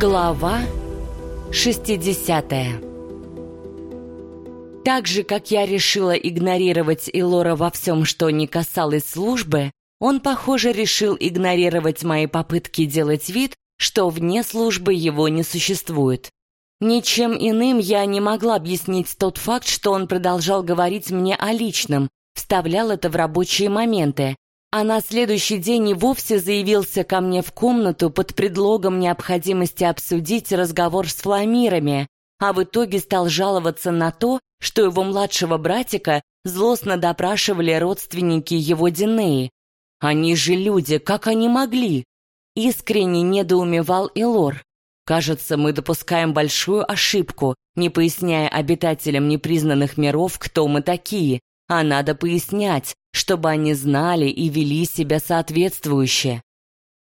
Глава 60 Так же, как я решила игнорировать Илора во всем, что не касалось службы, он, похоже, решил игнорировать мои попытки делать вид, что вне службы его не существует. Ничем иным я не могла объяснить тот факт, что он продолжал говорить мне о личном, вставлял это в рабочие моменты, а на следующий день и вовсе заявился ко мне в комнату под предлогом необходимости обсудить разговор с фламирами, а в итоге стал жаловаться на то, что его младшего братика злостно допрашивали родственники его Динеи. Они же люди, как они могли? Искренне недоумевал Илор. Кажется, мы допускаем большую ошибку, не поясняя обитателям непризнанных миров, кто мы такие, а надо пояснять, чтобы они знали и вели себя соответствующе.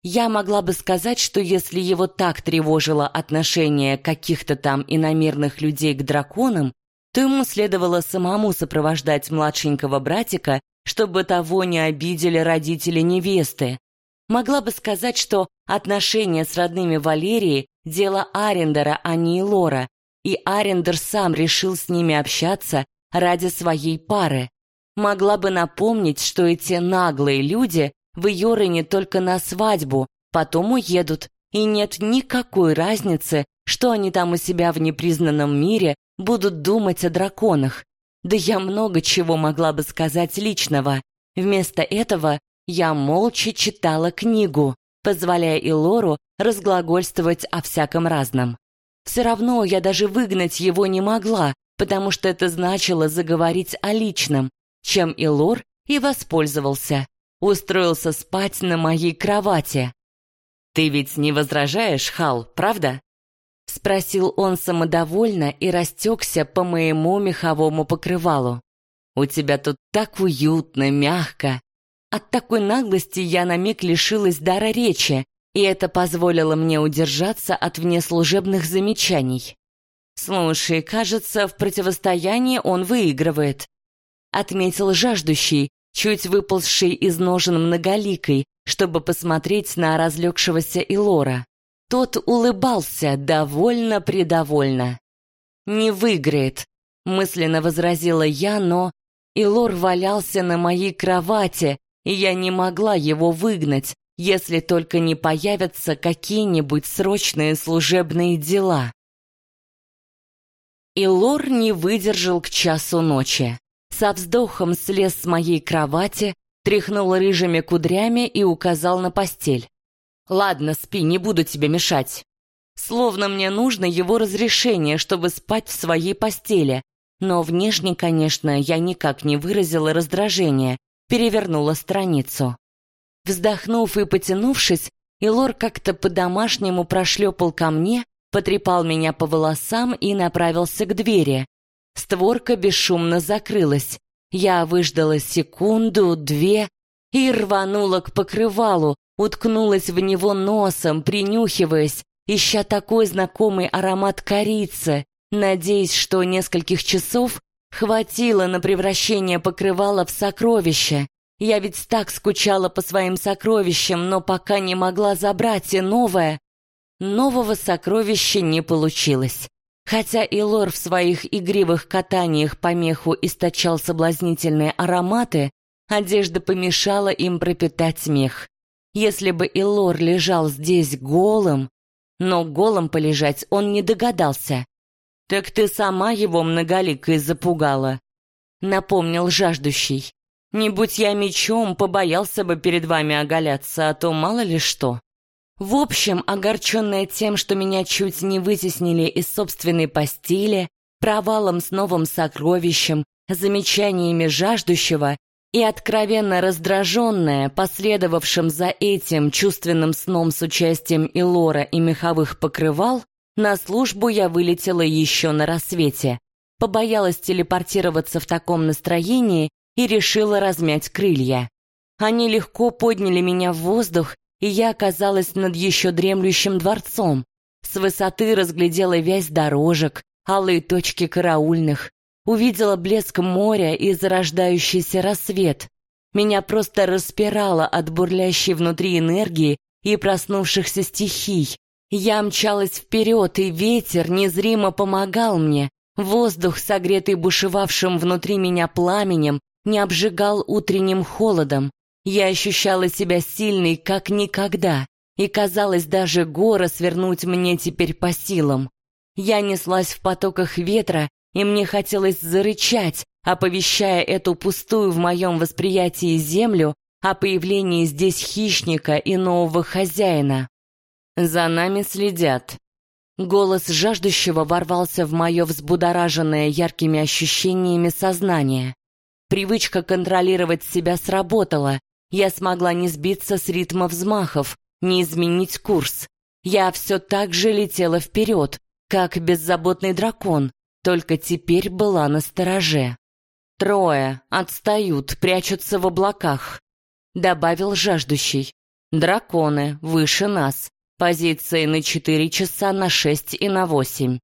Я могла бы сказать, что если его так тревожило отношение каких-то там иномирных людей к драконам, то ему следовало самому сопровождать младшенького братика, чтобы того не обидели родители невесты. Могла бы сказать, что отношения с родными Валерии – дело Арендера, а не Лора, и Арендер сам решил с ними общаться ради своей пары. Могла бы напомнить, что эти наглые люди в Йорыне только на свадьбу, потом уедут, и нет никакой разницы, что они там у себя в непризнанном мире будут думать о драконах. Да я много чего могла бы сказать личного. Вместо этого я молча читала книгу, позволяя Илору разглагольствовать о всяком разном. Все равно я даже выгнать его не могла, потому что это значило заговорить о личном, чем и Лор и воспользовался. Устроился спать на моей кровати. «Ты ведь не возражаешь, Хал, правда?» Спросил он самодовольно и растекся по моему меховому покрывалу. «У тебя тут так уютно, мягко». От такой наглости я на миг лишилась дара речи, и это позволило мне удержаться от внеслужебных замечаний. «Слушай, кажется, в противостоянии он выигрывает отметил жаждущий, чуть выползший из ножен многоликой, чтобы посмотреть на разлегшегося Илора. Тот улыбался довольно-предовольно. «Не выиграет», — мысленно возразила я, но Илор валялся на моей кровати, и я не могла его выгнать, если только не появятся какие-нибудь срочные служебные дела. Илор не выдержал к часу ночи со вздохом слез с моей кровати, тряхнул рыжими кудрями и указал на постель. «Ладно, спи, не буду тебе мешать». Словно мне нужно его разрешение, чтобы спать в своей постели. Но внешне, конечно, я никак не выразила раздражения, перевернула страницу. Вздохнув и потянувшись, Илор как-то по-домашнему прошлепал ко мне, потрепал меня по волосам и направился к двери. Створка бесшумно закрылась. Я выждала секунду, две и рванула к покрывалу, уткнулась в него носом, принюхиваясь, ища такой знакомый аромат корицы, надеясь, что нескольких часов хватило на превращение покрывала в сокровище. Я ведь так скучала по своим сокровищам, но пока не могла забрать и новое. Нового сокровища не получилось. Хотя и Лор в своих игривых катаниях помеху источал соблазнительные ароматы, одежда помешала им пропитать смех. Если бы Илор лежал здесь голым, но голым полежать он не догадался. «Так ты сама его многоликой запугала», — напомнил жаждущий. «Не будь я мечом, побоялся бы перед вами оголяться, а то мало ли что». В общем, огорченная тем, что меня чуть не вытеснили из собственной постели, провалом с новым сокровищем, замечаниями жаждущего и откровенно раздраженная последовавшим за этим чувственным сном с участием Илора и меховых покрывал, на службу я вылетела еще на рассвете. Побоялась телепортироваться в таком настроении и решила размять крылья. Они легко подняли меня в воздух и я оказалась над еще дремлющим дворцом. С высоты разглядела вязь дорожек, алые точки караульных, увидела блеск моря и зарождающийся рассвет. Меня просто распирало от бурлящей внутри энергии и проснувшихся стихий. Я мчалась вперед, и ветер незримо помогал мне. Воздух, согретый бушевавшим внутри меня пламенем, не обжигал утренним холодом. Я ощущала себя сильной, как никогда, и казалось, даже горы свернуть мне теперь по силам. Я неслась в потоках ветра, и мне хотелось зарычать, оповещая эту пустую в моем восприятии землю о появлении здесь хищника и нового хозяина. За нами следят. Голос жаждущего ворвался в мое взбудораженное яркими ощущениями сознание. Привычка контролировать себя сработала. Я смогла не сбиться с ритма взмахов, не изменить курс. Я все так же летела вперед, как беззаботный дракон, только теперь была на стороже. Трое отстают, прячутся в облаках, добавил жаждущий. Драконы выше нас. Позиции на четыре часа, на шесть и на восемь.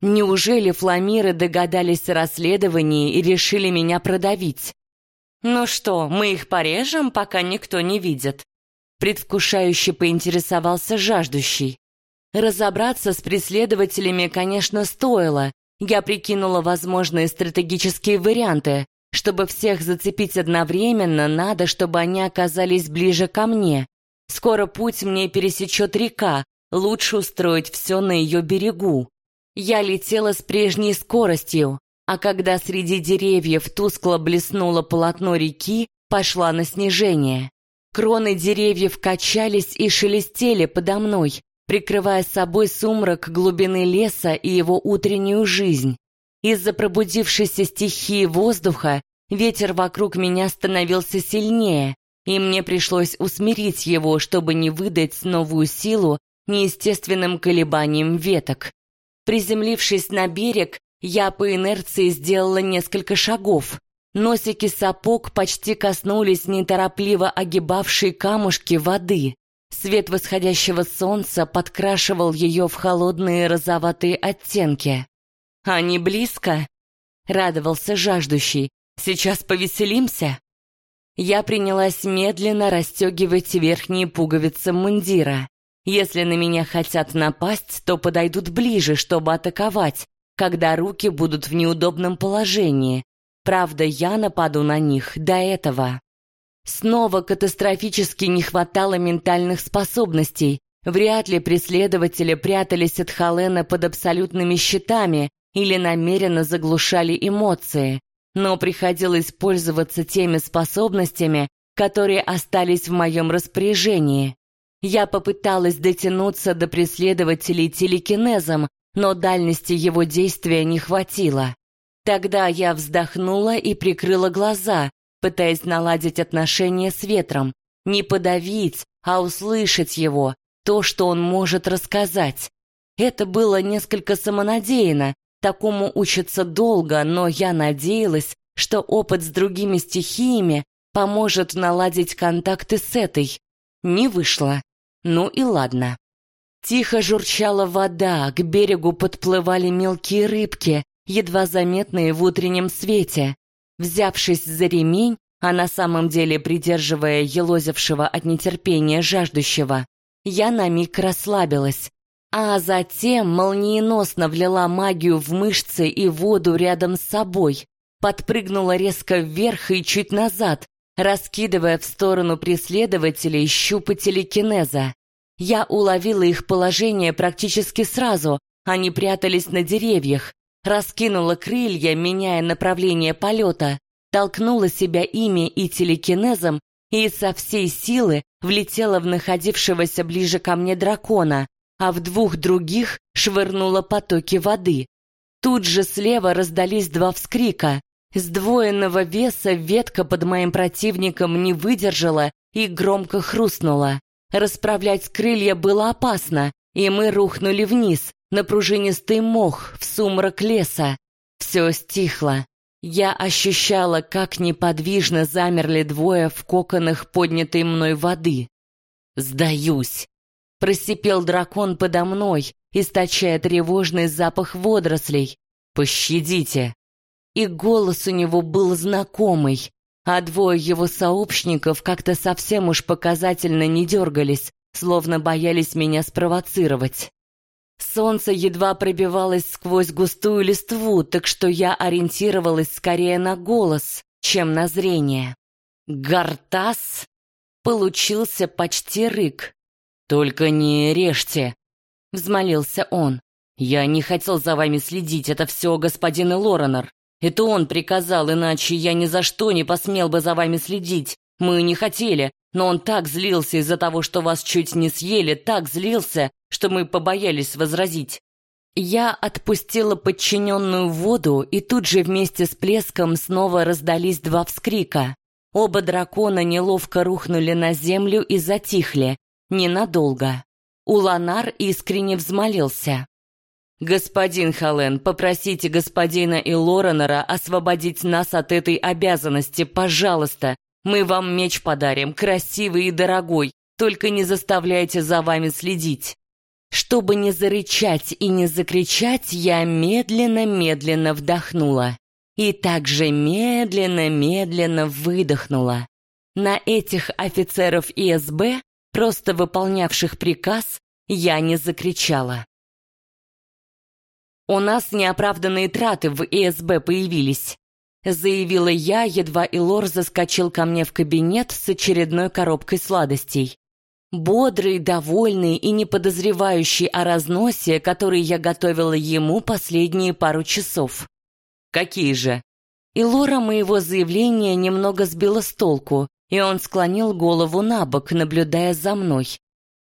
Неужели фламиры догадались о расследовании и решили меня продавить? Ну что, мы их порежем, пока никто не видит? Предвкушающе поинтересовался жаждущий. Разобраться с преследователями, конечно, стоило. Я прикинула возможные стратегические варианты. Чтобы всех зацепить одновременно, надо, чтобы они оказались ближе ко мне. Скоро путь мне пересечет река, лучше устроить все на ее берегу. Я летела с прежней скоростью, а когда среди деревьев тускло блеснуло полотно реки, пошла на снижение. Кроны деревьев качались и шелестели подо мной, прикрывая собой сумрак глубины леса и его утреннюю жизнь. Из-за пробудившейся стихии воздуха ветер вокруг меня становился сильнее, и мне пришлось усмирить его, чтобы не выдать новую силу неестественным колебанием веток. Приземлившись на берег, я по инерции сделала несколько шагов. Носики сапог почти коснулись неторопливо огибавшей камушки воды. Свет восходящего солнца подкрашивал ее в холодные розоватые оттенки. «Они близко?» — радовался жаждущий. «Сейчас повеселимся?» Я принялась медленно расстегивать верхние пуговицы мундира. Если на меня хотят напасть, то подойдут ближе, чтобы атаковать, когда руки будут в неудобном положении. Правда, я нападу на них до этого. Снова катастрофически не хватало ментальных способностей. Вряд ли преследователи прятались от Халена под абсолютными щитами или намеренно заглушали эмоции но приходилось пользоваться теми способностями, которые остались в моем распоряжении. Я попыталась дотянуться до преследователей телекинезом, но дальности его действия не хватило. Тогда я вздохнула и прикрыла глаза, пытаясь наладить отношения с ветром, не подавить, а услышать его, то, что он может рассказать. Это было несколько самонадеянно, Такому учатся долго, но я надеялась, что опыт с другими стихиями поможет наладить контакты с этой. Не вышло. Ну и ладно. Тихо журчала вода, к берегу подплывали мелкие рыбки, едва заметные в утреннем свете. Взявшись за ремень, а на самом деле придерживая елозившего от нетерпения жаждущего, я на миг расслабилась а затем молниеносно влила магию в мышцы и воду рядом с собой, подпрыгнула резко вверх и чуть назад, раскидывая в сторону преследователей щупы телекинеза. Я уловила их положение практически сразу, они прятались на деревьях, раскинула крылья, меняя направление полета, толкнула себя ими и телекинезом и со всей силы влетела в находившегося ближе ко мне дракона, а в двух других швырнула потоки воды. Тут же слева раздались два вскрика. Сдвоенного веса ветка под моим противником не выдержала и громко хрустнула. Расправлять крылья было опасно, и мы рухнули вниз, на пружинистый мох, в сумрак леса. Все стихло. Я ощущала, как неподвижно замерли двое в коконах поднятой мной воды. «Сдаюсь!» Просипел дракон подо мной, источая тревожный запах водорослей. «Пощадите!» И голос у него был знакомый, а двое его сообщников как-то совсем уж показательно не дергались, словно боялись меня спровоцировать. Солнце едва пробивалось сквозь густую листву, так что я ориентировалась скорее на голос, чем на зрение. Гартас получился почти рык. «Только не режьте», — взмолился он. «Я не хотел за вами следить, это все господин Лоренор. Это он приказал, иначе я ни за что не посмел бы за вами следить. Мы не хотели, но он так злился из-за того, что вас чуть не съели, так злился, что мы побоялись возразить. Я отпустила подчиненную воду, и тут же вместе с плеском снова раздались два вскрика. Оба дракона неловко рухнули на землю и затихли. Ненадолго. Уланар искренне взмолился. «Господин Хален, попросите господина и Лоренера освободить нас от этой обязанности, пожалуйста. Мы вам меч подарим, красивый и дорогой, только не заставляйте за вами следить». Чтобы не зарычать и не закричать, я медленно-медленно вдохнула. И также медленно-медленно выдохнула. На этих офицеров ИСБ, просто выполнявших приказ, я не закричала. «У нас неоправданные траты в ИСБ появились», заявила я, едва Илор заскочил ко мне в кабинет с очередной коробкой сладостей. Бодрый, довольный и не подозревающий о разносе, который я готовила ему последние пару часов. «Какие же?» И Лора моего заявления немного сбила с толку, и он склонил голову на бок, наблюдая за мной.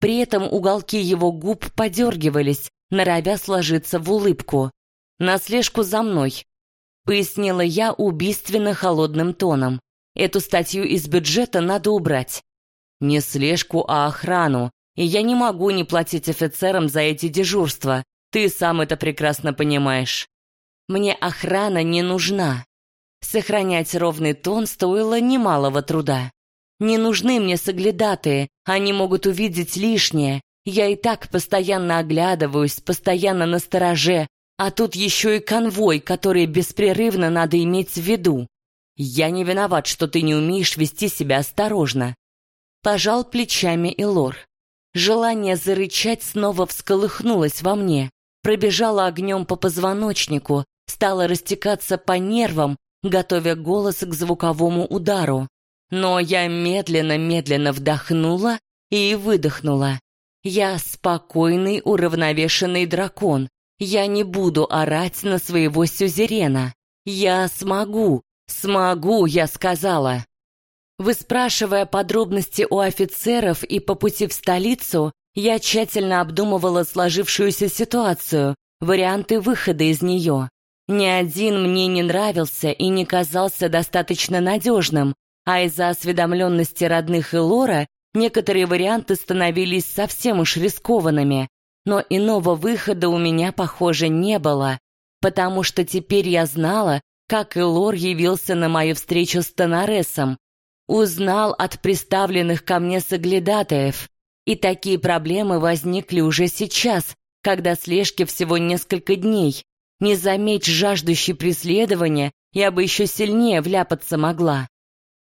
При этом уголки его губ подергивались, норовя сложиться в улыбку. «На слежку за мной», — пояснила я убийственно холодным тоном. «Эту статью из бюджета надо убрать». «Не слежку, а охрану. И я не могу не платить офицерам за эти дежурства. Ты сам это прекрасно понимаешь». «Мне охрана не нужна». Сохранять ровный тон стоило немалого труда. «Не нужны мне соглядатые, они могут увидеть лишнее, я и так постоянно оглядываюсь, постоянно на стороже, а тут еще и конвой, который беспрерывно надо иметь в виду. Я не виноват, что ты не умеешь вести себя осторожно. Пожал плечами Элор. Желание зарычать снова всколыхнулось во мне, пробежало огнем по позвоночнику, стало растекаться по нервам, готовя голос к звуковому удару. Но я медленно-медленно вдохнула и выдохнула. Я спокойный, уравновешенный дракон. Я не буду орать на своего сюзерена. Я смогу, смогу, я сказала. Выспрашивая подробности у офицеров и по пути в столицу, я тщательно обдумывала сложившуюся ситуацию, варианты выхода из нее. Ни один мне не нравился и не казался достаточно надежным, а из-за осведомленности родных и Лора Некоторые варианты становились совсем уж рискованными, но иного выхода у меня, похоже, не было, потому что теперь я знала, как Элор явился на мою встречу с Тонаресом, узнал от представленных ко мне соглядатаев, и такие проблемы возникли уже сейчас, когда слежки всего несколько дней. Не заметь жаждущей преследования, я бы еще сильнее вляпаться могла.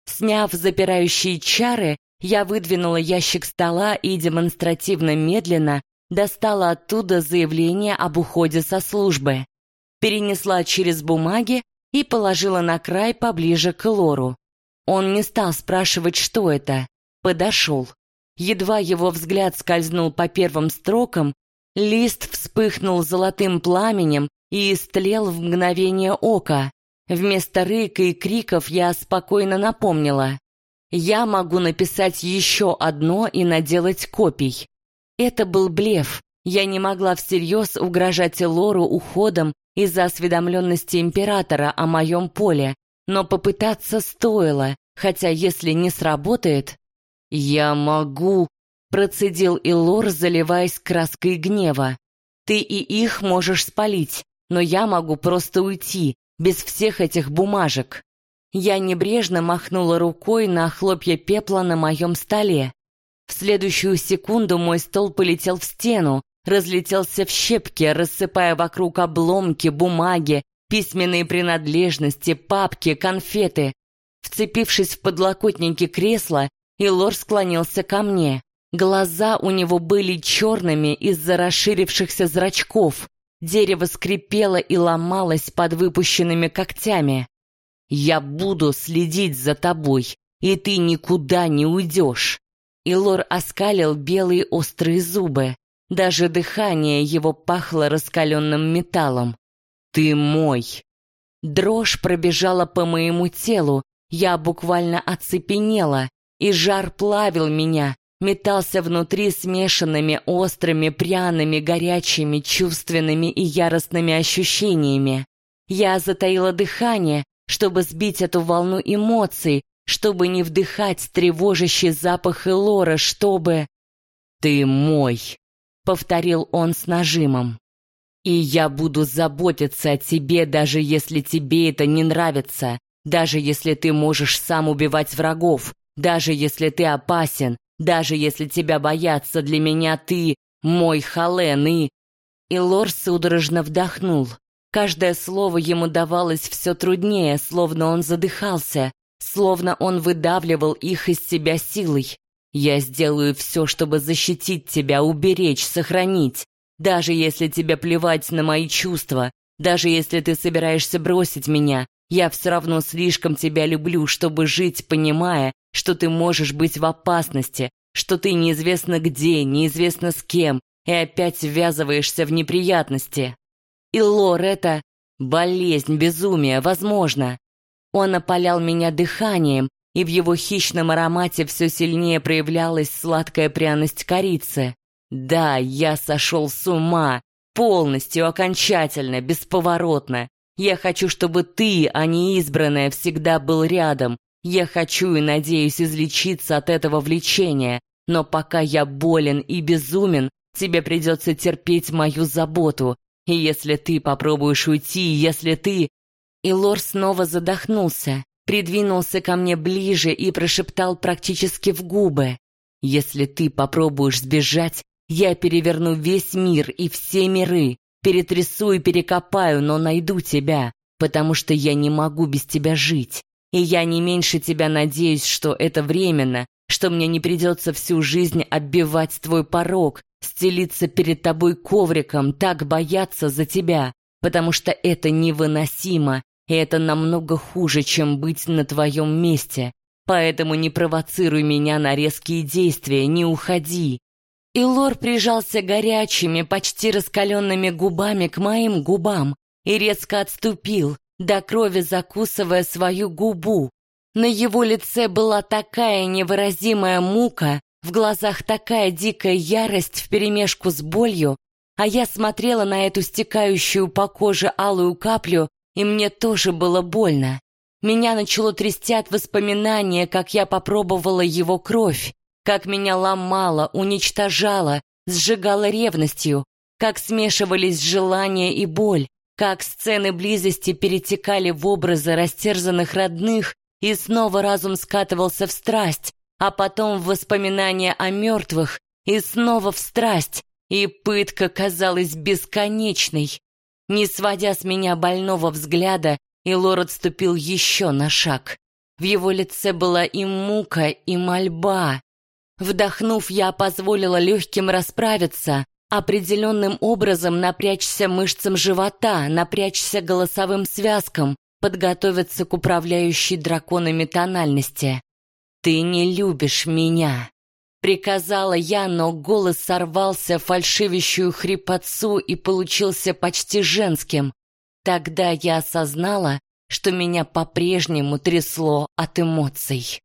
Сняв запирающие чары, я выдвинула ящик стола и демонстративно медленно достала оттуда заявление об уходе со службы. Перенесла через бумаги и положила на край поближе к Лору. Он не стал спрашивать, что это. Подошел. Едва его взгляд скользнул по первым строкам, лист вспыхнул золотым пламенем и истлел в мгновение ока. Вместо рыка и криков я спокойно напомнила. Я могу написать еще одно и наделать копий. Это был блеф. Я не могла всерьез угрожать Лору уходом из-за осведомленности императора о моем поле, но попытаться стоило, хотя если не сработает... «Я могу», — процедил Илор, заливаясь краской гнева. «Ты и их можешь спалить, но я могу просто уйти, без всех этих бумажек». Я небрежно махнула рукой на хлопья пепла на моем столе. В следующую секунду мой стол полетел в стену, разлетелся в щепки, рассыпая вокруг обломки, бумаги, письменные принадлежности, папки, конфеты. Вцепившись в подлокотники кресла, Илор склонился ко мне. Глаза у него были черными из-за расширившихся зрачков. Дерево скрипело и ломалось под выпущенными когтями. «Я буду следить за тобой, и ты никуда не уйдешь!» Илор оскалил белые острые зубы. Даже дыхание его пахло раскаленным металлом. «Ты мой!» Дрожь пробежала по моему телу, я буквально оцепенела, и жар плавил меня, метался внутри смешанными острыми, пряными, горячими, чувственными и яростными ощущениями. Я затаила дыхание, чтобы сбить эту волну эмоций, чтобы не вдыхать тревожащий запах Элора, чтобы... «Ты мой», — повторил он с нажимом. «И я буду заботиться о тебе, даже если тебе это не нравится, даже если ты можешь сам убивать врагов, даже если ты опасен, даже если тебя боятся, для меня ты мой Хален и...» И Лор судорожно вдохнул. Каждое слово ему давалось все труднее, словно он задыхался, словно он выдавливал их из себя силой. «Я сделаю все, чтобы защитить тебя, уберечь, сохранить, даже если тебе плевать на мои чувства, даже если ты собираешься бросить меня, я все равно слишком тебя люблю, чтобы жить, понимая, что ты можешь быть в опасности, что ты неизвестно где, неизвестно с кем, и опять ввязываешься в неприятности. И Лор — это болезнь, безумие, возможно. Он опалял меня дыханием, и в его хищном аромате все сильнее проявлялась сладкая пряность корицы. Да, я сошел с ума, полностью, окончательно, бесповоротно. Я хочу, чтобы ты, а не избранная, всегда был рядом. Я хочу и надеюсь излечиться от этого влечения. Но пока я болен и безумен, тебе придется терпеть мою заботу. И если ты попробуешь уйти, если ты...» И Лор снова задохнулся, придвинулся ко мне ближе и прошептал практически в губы. «Если ты попробуешь сбежать, я переверну весь мир и все миры, перетрясу и перекопаю, но найду тебя, потому что я не могу без тебя жить. И я не меньше тебя надеюсь, что это временно, что мне не придется всю жизнь оббивать твой порог, стелиться перед тобой ковриком, так бояться за тебя, потому что это невыносимо, и это намного хуже, чем быть на твоем месте. Поэтому не провоцируй меня на резкие действия, не уходи. И Лор прижался горячими, почти раскаленными губами к моим губам и резко отступил, до крови закусывая свою губу. На его лице была такая невыразимая мука, в глазах такая дикая ярость вперемешку с болью, а я смотрела на эту стекающую по коже алую каплю, и мне тоже было больно. Меня начало трясти от воспоминания, как я попробовала его кровь, как меня ломало, уничтожало, сжигало ревностью, как смешивались желание и боль, как сцены близости перетекали в образы растерзанных родных, и снова разум скатывался в страсть, а потом в воспоминания о мертвых, и снова в страсть, и пытка казалась бесконечной. Не сводя с меня больного взгляда, Илор отступил еще на шаг. В его лице была и мука, и мольба. Вдохнув, я позволила легким расправиться, определенным образом напрячься мышцам живота, напрячься голосовым связкам, подготовиться к управляющей драконами тональности. «Ты не любишь меня», — приказала я, но голос сорвался фальшивящую хрипотцу и получился почти женским. Тогда я осознала, что меня по-прежнему трясло от эмоций.